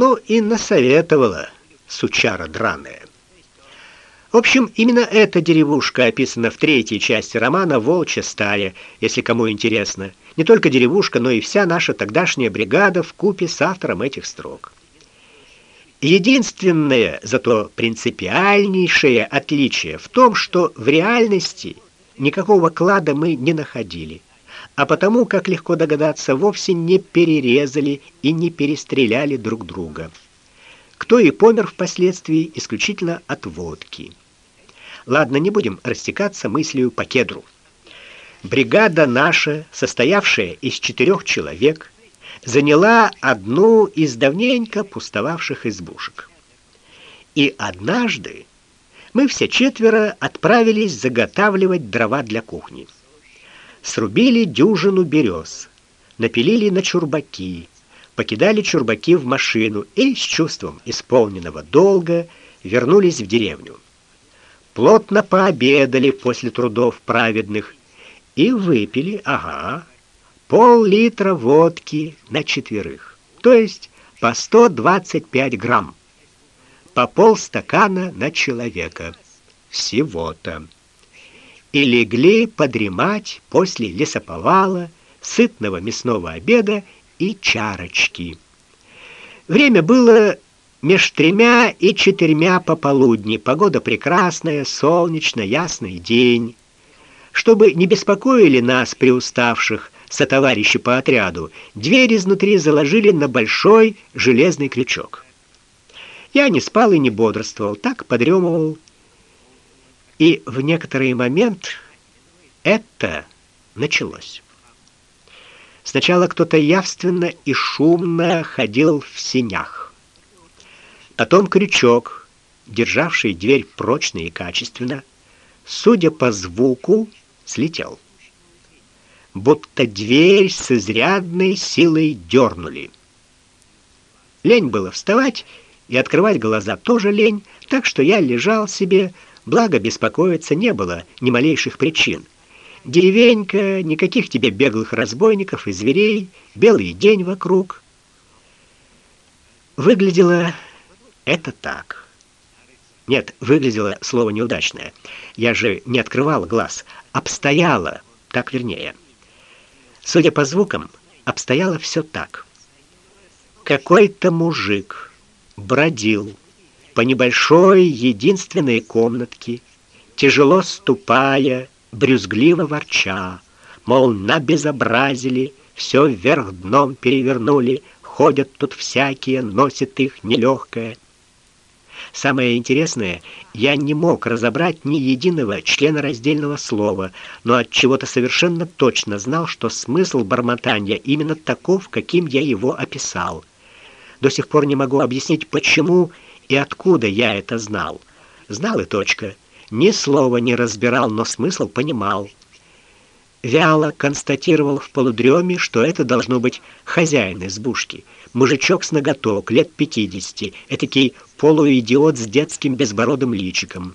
Ну и насоветовала сучара драная. В общем, именно эта деревушка описана в третьей части романа Волчья стая, если кому интересно. Не только деревушка, но и вся наша тогдашняя бригада в купе с автором этих строк. Единственное, зато принципиальнейшее отличие в том, что в реальности никакого клада мы не находили, а потому, как легко догадаться, вовсе не перерезали и не перестреляли друг друга. Кто и помер впоследствии исключительно от водки. Ладно, не будем растекаться мыслью по кедру. Бригада наша, состоявшая из четырех человек, заняла одну из давненько пустовавших избушек. И однажды мы все четверо отправились заготавливать дрова для кухни. Срубили дюжину берез, напилили на чурбаки, покидали чурбаки в машину и с чувством исполненного долга вернулись в деревню плотно пообедали после трудов праведных и выпили, ага, пол-литра водки на четверых, то есть по 125 грамм, по полстакана на человека всего-то. И легли подремать после лесоповала, сытного мясного обеда и чарочки. Время было Меж тремя и четырьмя пополудни погода прекрасная, солнечно, ясный день. Чтобы не беспокоили нас приуставших сотоварищи по отряду, дверь изнутри заложили на большой железный крючок. Я не спал и не бодрствовал, так подремывал. И в некоторый момент это началось. Сначала кто-то явственно и шумно ходил в сенях. Потом крючок, державший дверь прочно и качественно, судя по звуку, слетел. Будто дверь с изрядной силой дернули. Лень было вставать, и открывать глаза тоже лень, так что я лежал себе, благо беспокоиться не было ни малейших причин. Деревенька, никаких тебе беглых разбойников и зверей, белый день вокруг. Выглядело это так. Нет, выглядело слово неудачное. Я же не открывал глаз, обстояло, так вернее. Судя по звукам, обстояло все так. Какой-то мужик бродил по небольшой единственной комнатке, тяжело ступая, брюзгливо ворча, мол, набезобразили, все вверх дном перевернули, ходят тут всякие, носит их нелегкое. Самое интересное, я не мог разобрать ни единого члена раздельного слова, но от чего-то совершенно точно знал, что смысл бормотания именно таков, каким я его описал. До сих пор не могу объяснить, почему и откуда я это знал. Знал и точка. Ни слова не разбирал, но смысл понимал. Вяло констатировал в полудреме, что это должно быть хозяин избушки — мужичок с ноготок, лет пятидесяти, этакий полуидиот с детским безбородым личиком.